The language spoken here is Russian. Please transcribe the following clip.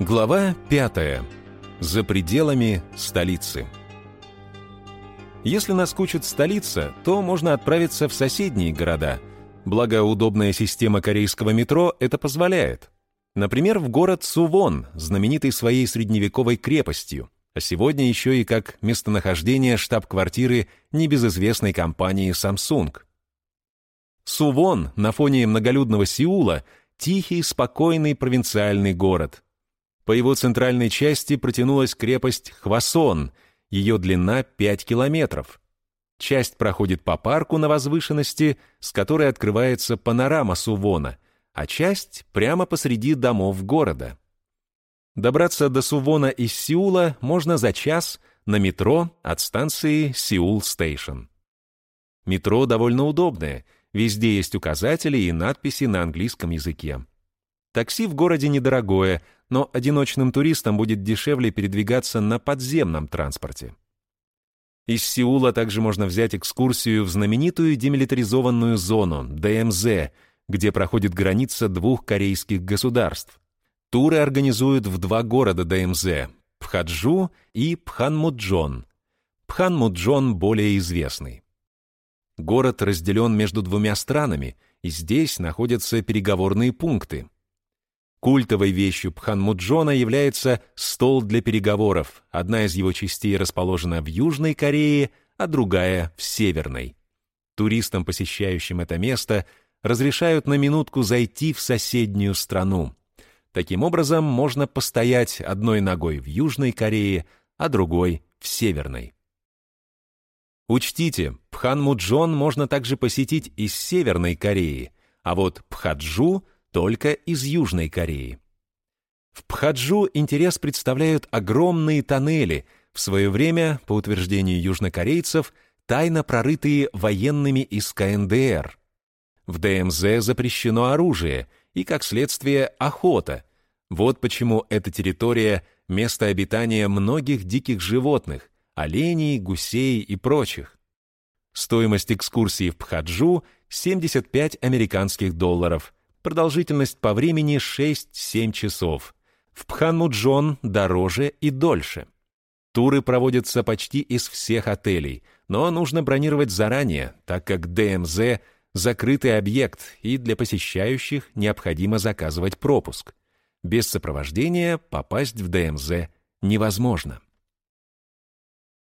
Глава 5. За пределами столицы. Если наскучит столица, то можно отправиться в соседние города. Благо, удобная система корейского метро это позволяет. Например, в город Сувон, знаменитый своей средневековой крепостью, а сегодня еще и как местонахождение штаб-квартиры небезызвестной компании Samsung. Сувон на фоне многолюдного Сеула – тихий, спокойный провинциальный город – по его центральной части протянулась крепость Хвасон, ее длина 5 километров. Часть проходит по парку на возвышенности, с которой открывается панорама Сувона, а часть прямо посреди домов города. Добраться до Сувона из Сеула можно за час на метро от станции Сеул-Стейшн. Метро довольно удобное, везде есть указатели и надписи на английском языке. Такси в городе недорогое, но одиночным туристам будет дешевле передвигаться на подземном транспорте. Из Сеула также можно взять экскурсию в знаменитую демилитаризованную зону ДМЗ, где проходит граница двух корейских государств. Туры организуют в два города ДМЗ – Пхаджу и Пханмуджон. Пханмуджон более известный. Город разделен между двумя странами, и здесь находятся переговорные пункты – Культовой вещью Пханмуджона является стол для переговоров. Одна из его частей расположена в Южной Корее, а другая — в Северной. Туристам, посещающим это место, разрешают на минутку зайти в соседнюю страну. Таким образом, можно постоять одной ногой в Южной Корее, а другой — в Северной. Учтите, Пханмуджон можно также посетить из Северной Кореи, а вот Пхаджу — только из Южной Кореи. В Пхаджу интерес представляют огромные тоннели, в свое время, по утверждению южнокорейцев, тайно прорытые военными из КНДР. В ДМЗ запрещено оружие и, как следствие, охота. Вот почему эта территория – место обитания многих диких животных – оленей, гусей и прочих. Стоимость экскурсии в Пхаджу – 75 американских долларов – Продолжительность по времени 6-7 часов. В Пханмуджон дороже и дольше. Туры проводятся почти из всех отелей, но нужно бронировать заранее, так как ДМЗ – закрытый объект, и для посещающих необходимо заказывать пропуск. Без сопровождения попасть в ДМЗ невозможно.